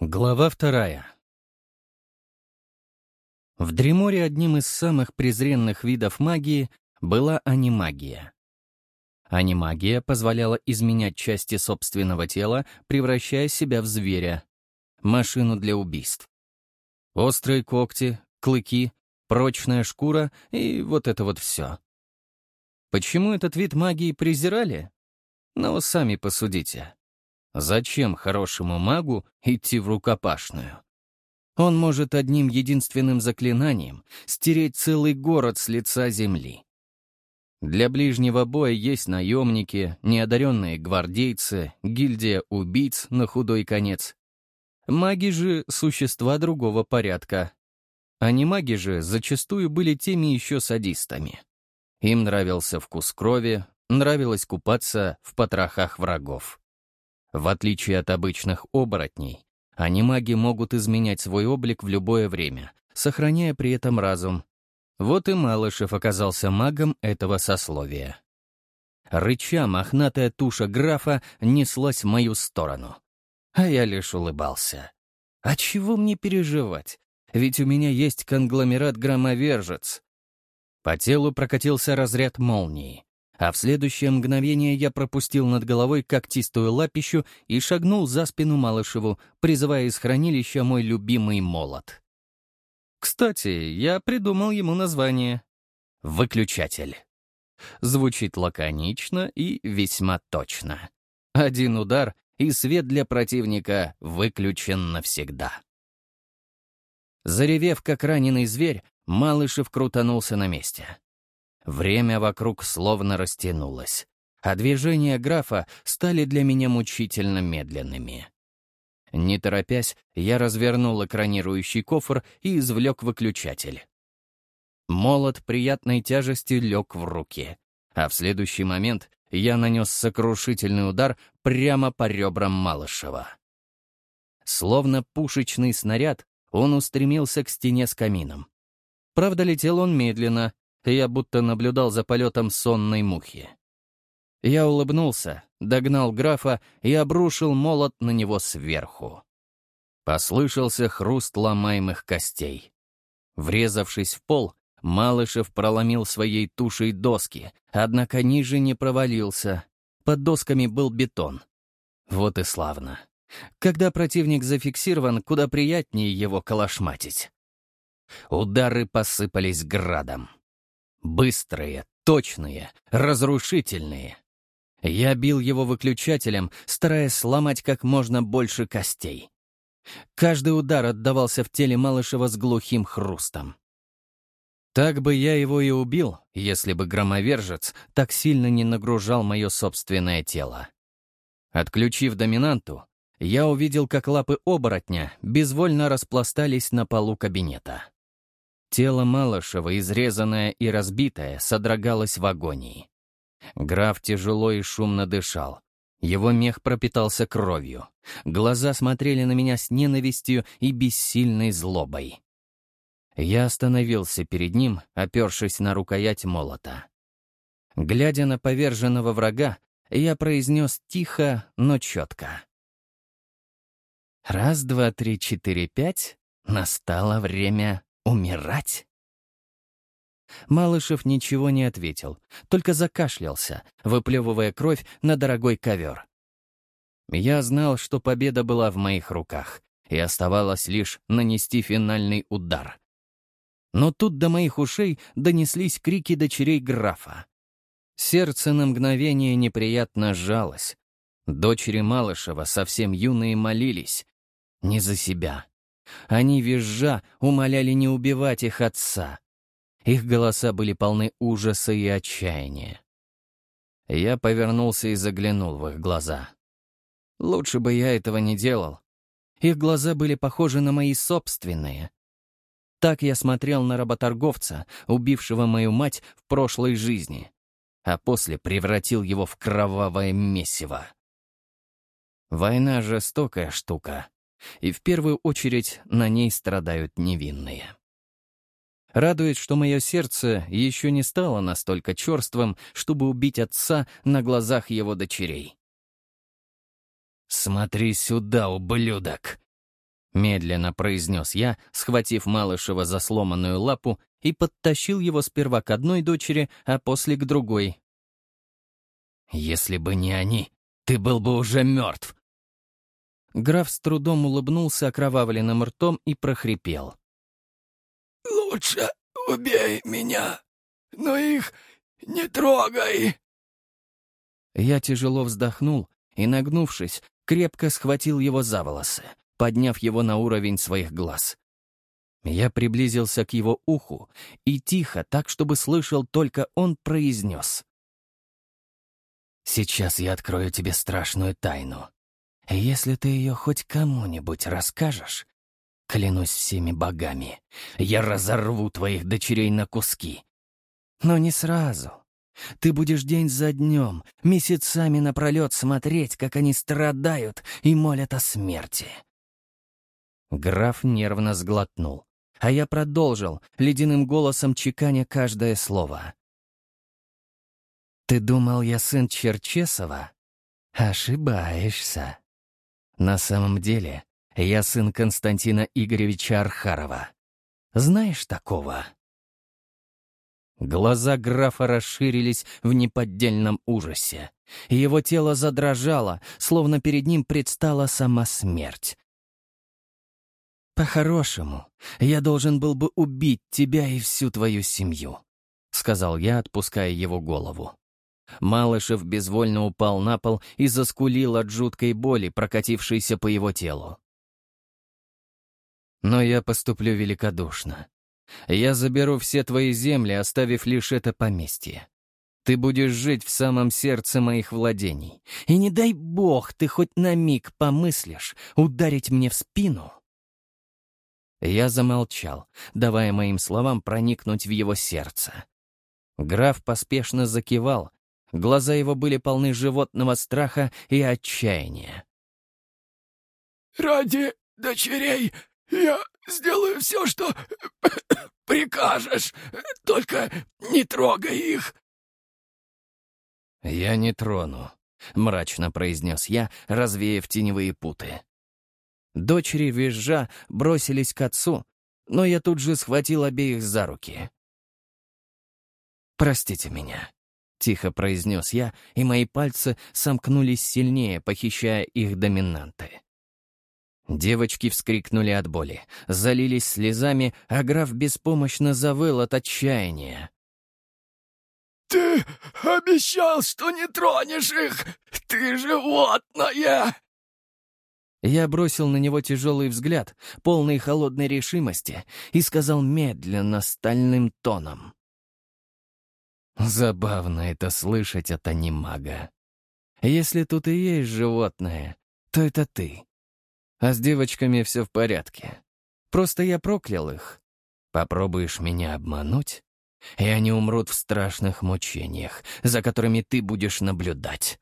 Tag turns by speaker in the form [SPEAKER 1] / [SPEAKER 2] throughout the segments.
[SPEAKER 1] Глава вторая. В Дреморе одним из самых презренных видов магии была анимагия. Анимагия позволяла изменять части собственного тела, превращая себя в зверя, машину для убийств. Острые когти, клыки, прочная шкура и вот это вот все. Почему этот вид магии презирали? Ну, сами посудите. Зачем хорошему магу идти в рукопашную? Он может одним единственным заклинанием стереть целый город с лица земли. Для ближнего боя есть наемники, неодаренные гвардейцы, гильдия убийц на худой конец. Маги же — существа другого порядка. Не маги же зачастую были теми еще садистами. Им нравился вкус крови, нравилось купаться в потрохах врагов. В отличие от обычных оборотней, анимаги могут изменять свой облик в любое время, сохраняя при этом разум. Вот и Малышев оказался магом этого сословия. Рыча мохнатая туша графа неслась в мою сторону. А я лишь улыбался. А чего мне переживать? Ведь у меня есть конгломерат-громовержец. По телу прокатился разряд молнии а в следующее мгновение я пропустил над головой когтистую лапищу и шагнул за спину Малышеву, призывая из хранилища мой любимый молот. Кстати, я придумал ему название. «Выключатель». Звучит лаконично и весьма точно. Один удар, и свет для противника выключен навсегда. Заревев, как раненый зверь, Малышев крутанулся на месте. Время вокруг словно растянулось, а движения графа стали для меня мучительно медленными. Не торопясь, я развернул экранирующий кофр и извлек выключатель. Молот приятной тяжестью лег в руки, а в следующий момент я нанес сокрушительный удар прямо по ребрам Малышева. Словно пушечный снаряд, он устремился к стене с камином. Правда, летел он медленно, я будто наблюдал за полетом сонной мухи. Я улыбнулся, догнал графа и обрушил молот на него сверху. Послышался хруст ломаемых костей. Врезавшись в пол, Малышев проломил своей тушей доски, однако ниже не провалился. Под досками был бетон. Вот и славно. Когда противник зафиксирован, куда приятнее его калашматить. Удары посыпались градом. Быстрые, точные, разрушительные. Я бил его выключателем, стараясь сломать как можно больше костей. Каждый удар отдавался в теле Малышева с глухим хрустом. Так бы я его и убил, если бы громовержец так сильно не нагружал мое собственное тело. Отключив доминанту, я увидел, как лапы оборотня безвольно распластались на полу кабинета. Тело Малышева, изрезанное и разбитое, содрогалось в агонии. Граф тяжело и шумно дышал. Его мех пропитался кровью. Глаза смотрели на меня с ненавистью и бессильной злобой. Я остановился перед ним, опершись на рукоять молота. Глядя на поверженного врага, я произнес тихо, но четко. «Раз, два, три, четыре, пять. Настало время Умирать? Малышев ничего не ответил, только закашлялся, выплевывая кровь на дорогой ковер. Я знал, что победа была в моих руках, и оставалось лишь нанести финальный удар. Но тут до моих ушей донеслись крики дочерей графа. Сердце на мгновение неприятно сжалось. Дочери Малышева, совсем юные, молились. Не за себя, они, визжа, умоляли не убивать их отца. Их голоса были полны ужаса и отчаяния. Я повернулся и заглянул в их глаза. Лучше бы я этого не делал. Их глаза были похожи на мои собственные. Так я смотрел на работорговца, убившего мою мать в прошлой жизни, а после превратил его в кровавое месиво. Война — жестокая штука и в первую очередь на ней страдают невинные. Радует, что мое сердце еще не стало настолько черствым, чтобы убить отца на глазах его дочерей. «Смотри сюда, ублюдок!» Медленно произнес я, схватив Малышева за сломанную лапу и подтащил его сперва к одной дочери, а после к другой. «Если бы не они, ты был бы уже мертв!» Граф с трудом улыбнулся окровавленным ртом и прохрипел.
[SPEAKER 2] «Лучше убей меня, но их не трогай!»
[SPEAKER 1] Я тяжело вздохнул и, нагнувшись, крепко схватил его за волосы, подняв его на уровень своих глаз. Я приблизился к его уху и тихо, так чтобы слышал только он, произнес. «Сейчас я открою тебе страшную тайну. Если ты ее хоть кому-нибудь расскажешь, клянусь всеми богами, я разорву твоих дочерей на куски. Но не сразу, ты будешь день за днем, месяцами напролет смотреть, как они страдают и молят о смерти». Граф нервно сглотнул, а я продолжил, ледяным голосом чеканя каждое слово. «Ты думал, я сын Черчесова? Ошибаешься. На самом деле, я сын Константина Игоревича Архарова. Знаешь такого?» Глаза графа расширились в неподдельном ужасе. Его тело задрожало, словно перед ним предстала сама смерть. «По-хорошему, я должен был бы убить тебя и всю твою семью», — сказал я, отпуская его голову. Малышев безвольно упал на пол и заскулил от жуткой боли, прокатившейся по его телу. Но я поступлю великодушно. Я заберу все твои земли, оставив лишь это поместье. Ты будешь жить в самом сердце моих владений. И не дай бог ты хоть на миг помыслишь ударить мне в спину. Я замолчал, давая моим словам проникнуть в его сердце. Граф поспешно закивал. Глаза его были полны животного страха и отчаяния.
[SPEAKER 2] «Ради дочерей я сделаю все, что прикажешь, только не трогай их!»
[SPEAKER 1] «Я не трону», — мрачно произнес я, развеяв теневые путы. Дочери визжа бросились к отцу, но я тут же схватил обеих за руки. «Простите меня», — тихо произнес я, и мои пальцы сомкнулись сильнее, похищая их доминанты. Девочки вскрикнули от боли, залились слезами, а граф беспомощно завыл от отчаяния.
[SPEAKER 2] «Ты обещал, что не тронешь их! Ты животное!»
[SPEAKER 1] Я бросил на него тяжелый взгляд, полный холодной решимости, и сказал медленно, стальным тоном. «Забавно это слышать от анимага. Если тут и есть животное, то это ты. А с девочками все в порядке. Просто я проклял их. Попробуешь меня обмануть, и они умрут в страшных мучениях, за которыми ты будешь наблюдать.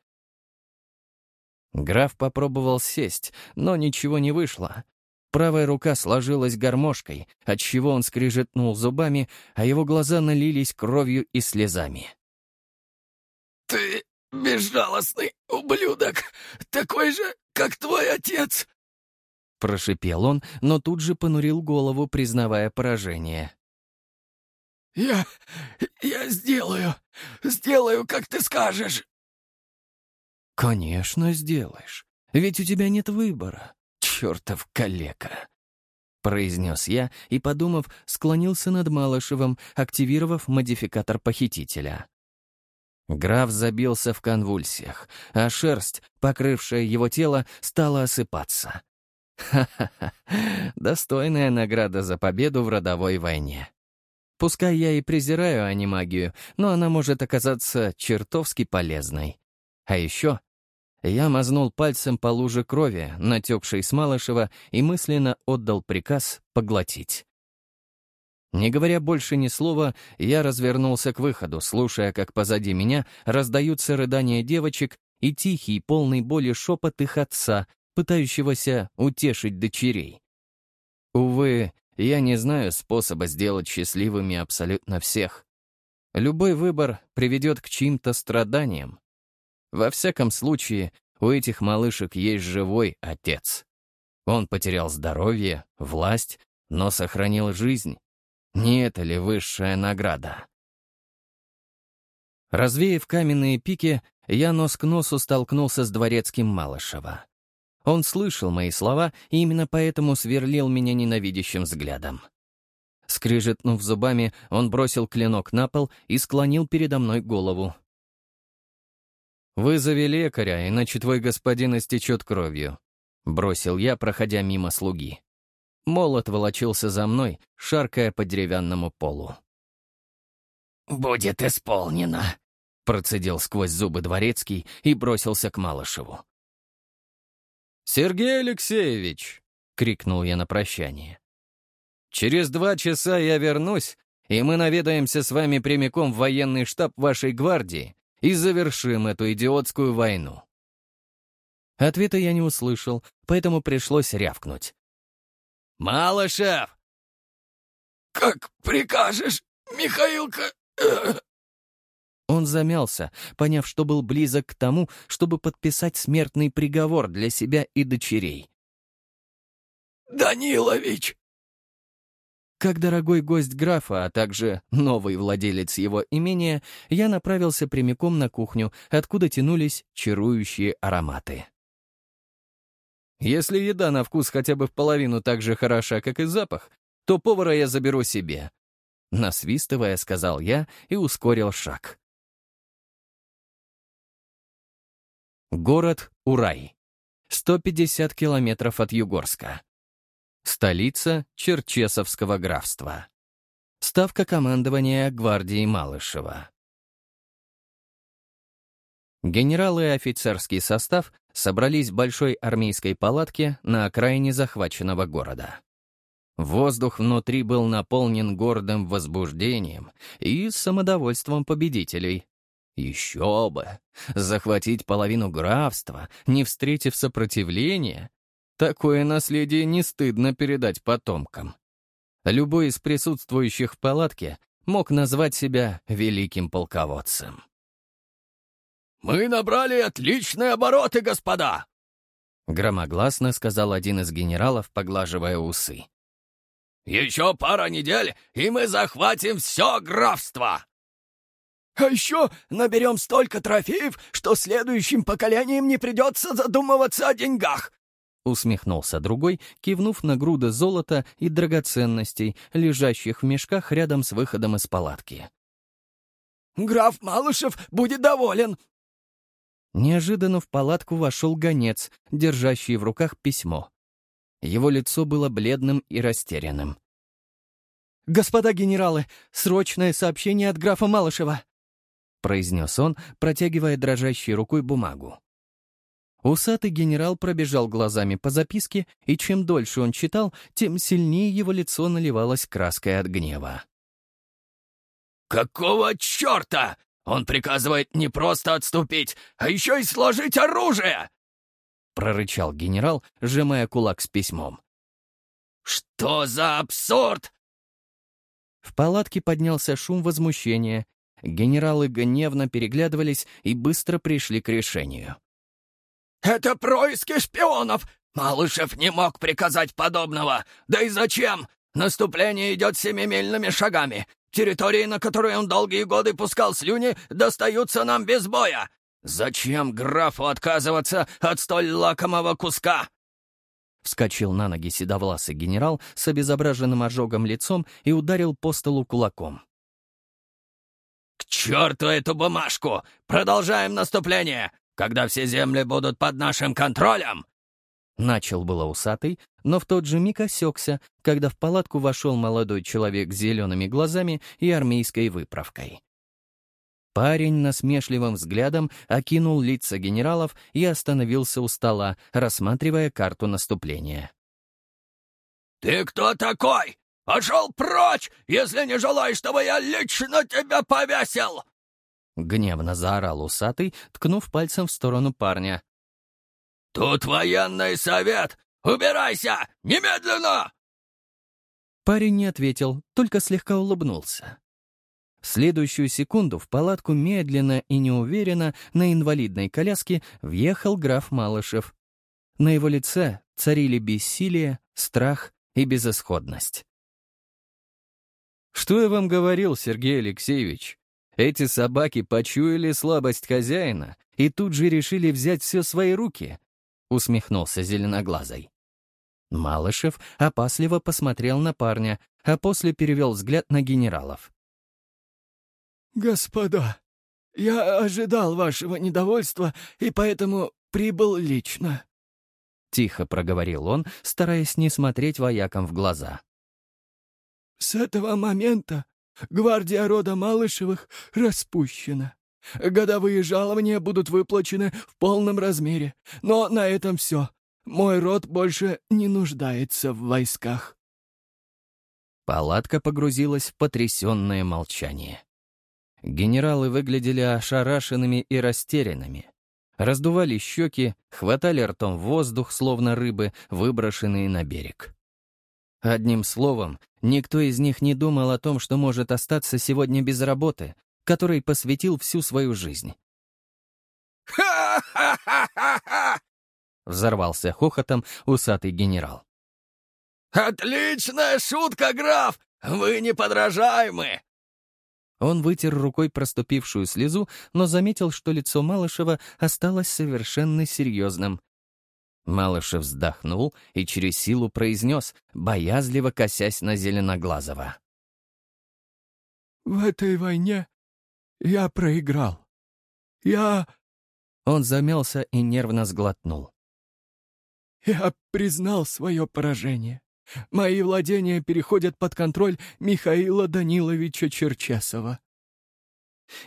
[SPEAKER 1] Граф попробовал сесть, но ничего не вышло. Правая рука сложилась гармошкой, отчего он скрижетнул зубами, а его глаза налились кровью и слезами.
[SPEAKER 2] «Ты безжалостный ублюдок, такой же, как твой отец!»
[SPEAKER 1] Прошипел он, но тут же понурил голову, признавая поражение.
[SPEAKER 2] «Я... я сделаю... сделаю, как ты скажешь!»
[SPEAKER 1] «Конечно, сделаешь. Ведь у тебя нет выбора, чертов калека!» произнес я и, подумав, склонился над Малышевым, активировав модификатор похитителя. Граф забился в конвульсиях, а шерсть, покрывшая его тело, стала осыпаться. Ха-ха-ха, достойная награда за победу в родовой войне. Пускай я и презираю анимагию, но она может оказаться чертовски полезной. А еще я мазнул пальцем по луже крови, натекшей с Малышева, и мысленно отдал приказ поглотить. Не говоря больше ни слова, я развернулся к выходу, слушая, как позади меня раздаются рыдания девочек и тихий, полный боли шепот их отца, пытающегося утешить дочерей. Увы, я не знаю способа сделать счастливыми абсолютно всех. Любой выбор приведет к чьим-то страданиям. Во всяком случае, у этих малышек есть живой отец. Он потерял здоровье, власть, но сохранил жизнь. Не это ли высшая награда? Развеяв каменные пики, я нос к носу столкнулся с дворецким Малышева. Он слышал мои слова и именно поэтому сверлил меня ненавидящим взглядом. Скрижетнув зубами, он бросил клинок на пол и склонил передо мной голову. «Вызови лекаря, иначе твой господин истечет кровью», — бросил я, проходя мимо слуги. Молот волочился за мной, шаркая по деревянному полу.
[SPEAKER 2] «Будет исполнено», — процедил сквозь зубы дворецкий и бросился к Малышеву.
[SPEAKER 1] «Сергей Алексеевич!» — крикнул я на прощание. «Через два часа я вернусь, и мы наведаемся с вами прямиком в военный штаб вашей гвардии и завершим эту идиотскую войну». Ответа я не услышал, поэтому пришлось рявкнуть. «Малышев!»
[SPEAKER 2] «Как прикажешь, Михаилка!»
[SPEAKER 1] Он замялся, поняв, что был близок к тому, чтобы подписать смертный приговор для себя и дочерей.
[SPEAKER 2] «Данилович!»
[SPEAKER 1] Как дорогой гость графа, а также новый владелец его имения, я направился прямиком на кухню, откуда тянулись чарующие ароматы. Если еда на вкус хотя бы в половину так же хороша, как и запах, то повара я заберу себе. Насвистывая, сказал я и ускорил шаг. Город Урай. 150 километров от Югорска. Столица Черчесовского графства. Ставка командования гвардии Малышева. Генералы и офицерский состав собрались в большой армейской палатке на окраине захваченного города. Воздух внутри был наполнен гордым возбуждением и самодовольством победителей. Еще бы! Захватить половину графства, не встретив сопротивления, Такое наследие не стыдно передать потомкам. Любой из присутствующих в палатке мог назвать себя великим полководцем.
[SPEAKER 2] «Мы набрали отличные обороты, господа!»
[SPEAKER 1] Громогласно сказал один из генералов, поглаживая усы.
[SPEAKER 2] «Еще пара недель, и мы захватим все графство!» «А еще наберем столько трофеев, что следующим поколениям не придется задумываться о деньгах!»
[SPEAKER 1] — усмехнулся другой, кивнув на груды золота и драгоценностей, лежащих в мешках рядом с выходом из палатки.
[SPEAKER 2] «Граф Малышев будет доволен!»
[SPEAKER 1] Неожиданно в палатку вошел гонец, держащий в руках письмо. Его лицо было бледным и растерянным. «Господа генералы, срочное сообщение от графа Малышева!» — произнес он, протягивая дрожащей рукой бумагу. Усатый генерал пробежал глазами по записке, и чем дольше он читал, тем сильнее его лицо наливалось краской от гнева.
[SPEAKER 2] «Какого черта? Он приказывает не просто отступить, а еще и сложить оружие!» — прорычал генерал, сжимая кулак с письмом. «Что за абсурд?»
[SPEAKER 1] В палатке поднялся шум возмущения. Генералы гневно переглядывались и быстро пришли к решению.
[SPEAKER 2] «Это происки шпионов! Малышев не мог приказать подобного! Да и зачем? Наступление идет семимильными шагами. Территории, на которые он долгие годы пускал слюни, достаются нам без боя. Зачем графу отказываться от столь лакомого куска?»
[SPEAKER 1] Вскочил на ноги седовласый генерал с обезображенным ожогом лицом и ударил по столу кулаком.
[SPEAKER 2] «К черту эту бумажку! Продолжаем наступление! Когда все земли будут под нашим контролем!»
[SPEAKER 1] Начал было усатый, но в тот же миг осекся, когда в палатку вошел молодой человек с зелеными глазами и армейской выправкой. Парень насмешливым взглядом окинул лица генералов и остановился у стола, рассматривая карту наступления.
[SPEAKER 2] «Ты кто такой? Пошел прочь, если не желаешь, чтобы я лично тебя повесил!»
[SPEAKER 1] Гневно заорал усатый, ткнув пальцем в сторону парня.
[SPEAKER 2] «Тут военный совет! Убирайся! Немедленно!»
[SPEAKER 1] Парень не ответил, только слегка улыбнулся. В следующую секунду в палатку медленно и неуверенно на инвалидной коляске въехал граф Малышев. На его лице царили бессилие, страх и безысходность. «Что я вам говорил, Сергей Алексеевич? Эти собаки почуяли слабость хозяина и тут же решили взять все свои руки», — усмехнулся зеленоглазый. Малышев опасливо посмотрел на парня, а после перевел взгляд на генералов.
[SPEAKER 3] «Господа, я ожидал вашего недовольства и поэтому прибыл лично», — тихо проговорил он, стараясь не смотреть воякам в глаза. «С этого момента гвардия рода Малышевых распущена. Годовые жалования будут выплачены в полном размере, но на этом все. Мой род больше не нуждается в войсках».
[SPEAKER 1] Палатка погрузилась в потрясенное молчание. Генералы выглядели ошарашенными и растерянными. Раздували щеки, хватали ртом воздух, словно рыбы, выброшенные на берег. Одним словом, никто из них не думал о том, что может остаться сегодня без работы, которой посвятил всю свою жизнь.
[SPEAKER 2] «Ха-ха-ха-ха-ха!»
[SPEAKER 1] — взорвался хохотом усатый генерал.
[SPEAKER 2] «Отличная шутка, граф! Вы неподражаемы!
[SPEAKER 1] Он вытер рукой проступившую слезу, но заметил, что лицо Малышева осталось совершенно серьезным. Малышев вздохнул и через силу произнес, боязливо косясь на Зеленоглазого.
[SPEAKER 3] «В этой войне я проиграл. Я...»
[SPEAKER 1] Он замялся и нервно сглотнул.
[SPEAKER 3] «Я признал свое поражение. Мои владения переходят под контроль Михаила Даниловича Черчесова».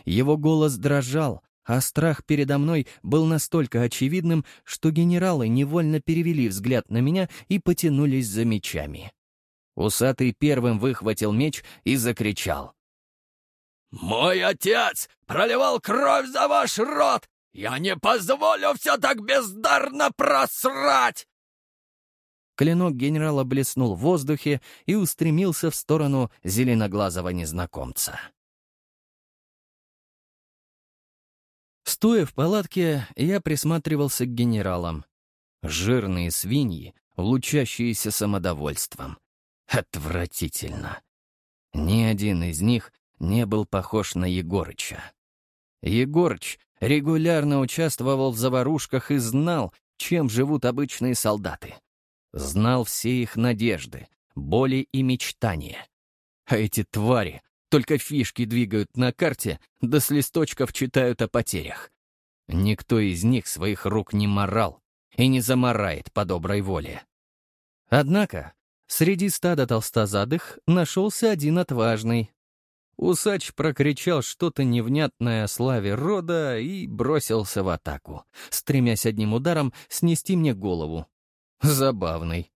[SPEAKER 1] Его голос дрожал, а страх передо мной был настолько очевидным, что генералы невольно перевели взгляд на меня и потянулись за мечами. Усатый первым выхватил меч и закричал.
[SPEAKER 2] «Мой отец проливал кровь за ваш род! Я не позволю все так бездарно просрать!»
[SPEAKER 1] Клинок генерала блеснул в воздухе и устремился в сторону зеленоглазого незнакомца. Стоя в палатке, я присматривался к генералам. Жирные свиньи, лучащиеся самодовольством. Отвратительно. Ни один из них не был похож на Егорыча. Егорыч регулярно участвовал в заварушках и знал, чем живут обычные солдаты. Знал все их надежды, боли и мечтания. А эти твари только фишки двигают на карте, да с листочков читают о потерях. Никто из них своих рук не морал и не заморает по доброй воле. Однако среди стада толстозадых нашелся один отважный. Усач прокричал что-то невнятное о славе рода и бросился в атаку, стремясь одним ударом снести мне голову. Забавный.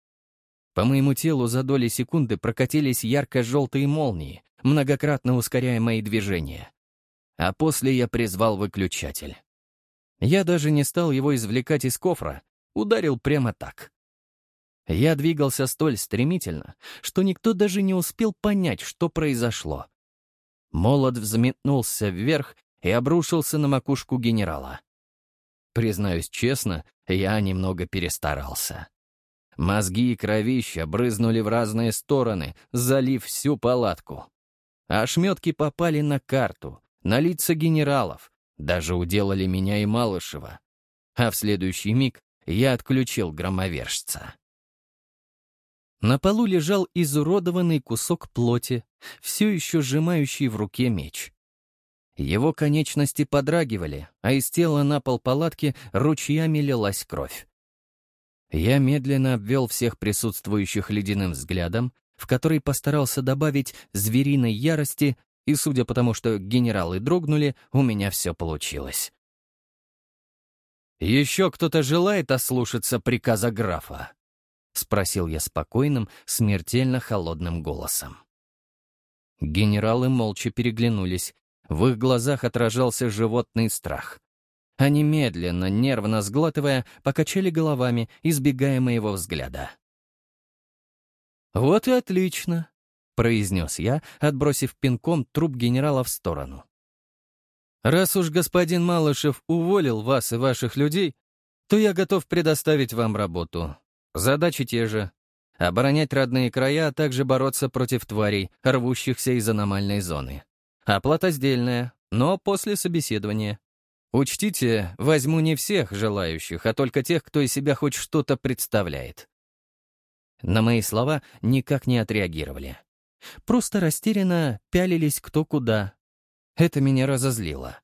[SPEAKER 1] По моему телу за доли секунды прокатились ярко-желтые молнии, многократно ускоряя мои движения. А после я призвал выключатель. Я даже не стал его извлекать из кофра, ударил прямо так. Я двигался столь стремительно, что никто даже не успел понять, что произошло. Молот взметнулся вверх и обрушился на макушку генерала. Признаюсь честно, я немного перестарался. Мозги и кровища брызнули в разные стороны, залив всю палатку. Ошметки попали на карту, на лица генералов, даже уделали меня и Малышева. А в следующий миг я отключил громовержца. На полу лежал изуродованный кусок плоти, все еще сжимающий в руке меч. Его конечности подрагивали, а из тела на пол палатки ручьями лилась кровь. Я медленно обвел всех присутствующих ледяным взглядом, в который постарался добавить звериной ярости, и, судя по тому, что генералы дрогнули, у меня все получилось. «Еще кто-то желает ослушаться приказа графа?» — спросил я спокойным, смертельно холодным голосом. Генералы молча переглянулись. В их глазах отражался животный страх. Они медленно, нервно сглатывая, покачали головами, избегая моего взгляда. «Вот и отлично», — произнес я, отбросив пинком труп генерала в сторону. «Раз уж господин Малышев уволил вас и ваших людей, то я готов предоставить вам работу. Задачи те же. Оборонять родные края, а также бороться против тварей, рвущихся из аномальной зоны. Оплата сдельная, но после собеседования. Учтите, возьму не всех желающих, а только тех, кто из себя хоть что-то представляет. На мои слова никак не отреагировали. Просто растерянно пялились кто куда. Это меня разозлило.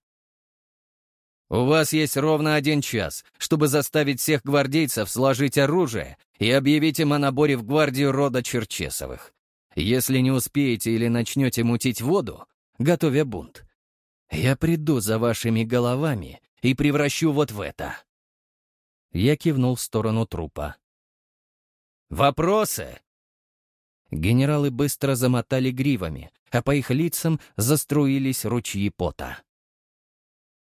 [SPEAKER 1] «У вас есть ровно один час, чтобы заставить всех гвардейцев сложить оружие и объявить им о наборе в гвардию рода Черчесовых. Если не успеете или начнете мутить воду, готовя бунт, я приду за вашими головами и превращу вот в это». Я кивнул в сторону трупа. «Вопросы?» Генералы быстро замотали гривами, а по их лицам заструились ручьи пота.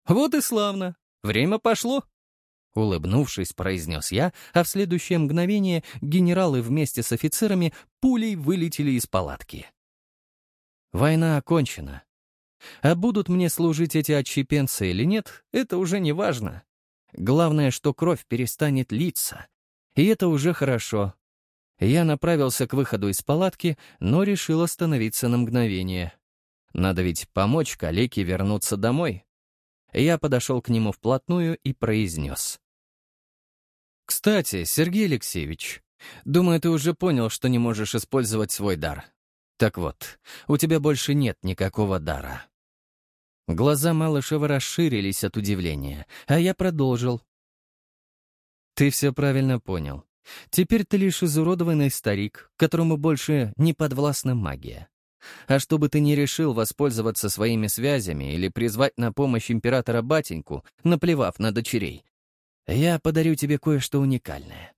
[SPEAKER 1] «Вот и славно. Время пошло», — улыбнувшись, произнес я, а в следующее мгновение генералы вместе с офицерами пулей вылетели из палатки. Война окончена. А будут мне служить эти отщепенцы или нет, это уже не важно. Главное, что кровь перестанет литься. И это уже хорошо. Я направился к выходу из палатки, но решил остановиться на мгновение. Надо ведь помочь калеке вернуться домой. Я подошел к нему вплотную и произнес. «Кстати, Сергей Алексеевич, думаю, ты уже понял, что не можешь использовать свой дар. Так вот, у тебя больше нет никакого дара». Глаза Малышева расширились от удивления, а я продолжил. «Ты все правильно понял. Теперь ты лишь изуродованный старик, которому больше не подвластна магия. А чтобы ты не решил воспользоваться своими связями или призвать на помощь императора батеньку, наплевав на дочерей, я подарю тебе кое-что уникальное.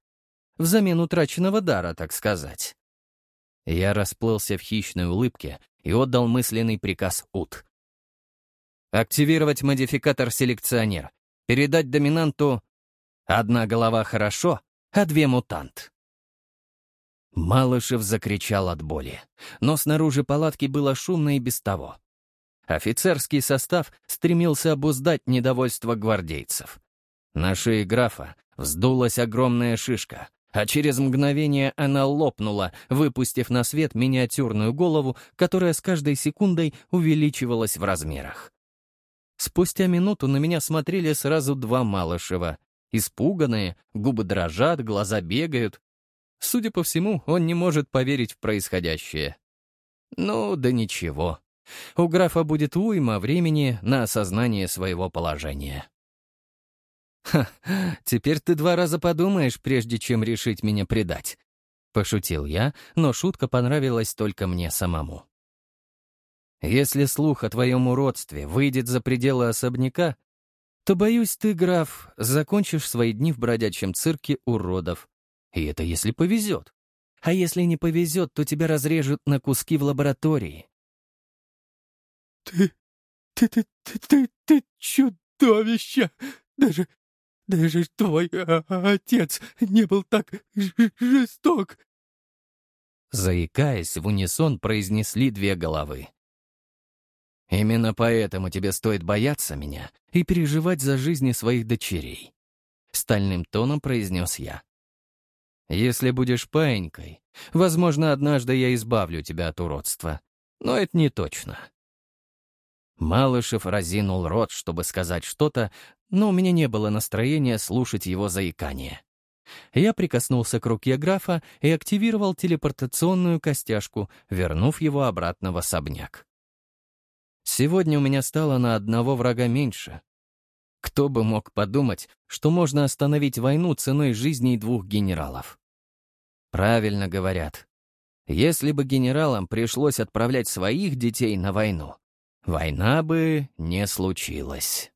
[SPEAKER 1] Взамен утраченного дара, так сказать. Я расплылся в хищной улыбке и отдал мысленный приказ Ут. Активировать модификатор селекционер. Передать доминанту «Одна голова хорошо, а две мутант». Малышев закричал от боли, но снаружи палатки было шумно и без того. Офицерский состав стремился обуздать недовольство гвардейцев. На шее графа вздулась огромная шишка, а через мгновение она лопнула, выпустив на свет миниатюрную голову, которая с каждой секундой увеличивалась в размерах. Спустя минуту на меня смотрели сразу два Малышева. Испуганные, губы дрожат, глаза бегают. Судя по всему, он не может поверить в происходящее. Ну, да ничего. У графа будет уйма времени на осознание своего положения. «Ха, теперь ты два раза подумаешь, прежде чем решить меня предать», — пошутил я, но шутка понравилась только мне самому. «Если слух о твоем уродстве выйдет за пределы особняка, то, боюсь, ты, граф, закончишь свои дни в бродячем цирке уродов. И это если повезет. А если не повезет, то тебя разрежут на куски в лаборатории.
[SPEAKER 4] «Ты... ты... ты... ты... ты, ты чудовище! Даже... даже твой а, отец не был так жесток!»
[SPEAKER 1] Заикаясь, в унисон произнесли две головы. Именно поэтому тебе стоит бояться меня и переживать за жизни своих дочерей. Стальным тоном произнес я. Если будешь паинькой, возможно, однажды я избавлю тебя от уродства. Но это не точно. Малышев разинул рот, чтобы сказать что-то, но у меня не было настроения слушать его заикание. Я прикоснулся к руке графа и активировал телепортационную костяшку, вернув его обратно в особняк. Сегодня у меня стало на одного врага меньше. Кто бы мог подумать, что можно остановить войну ценой жизней двух генералов? Правильно говорят. Если бы генералам пришлось отправлять своих детей на войну, война бы не случилась.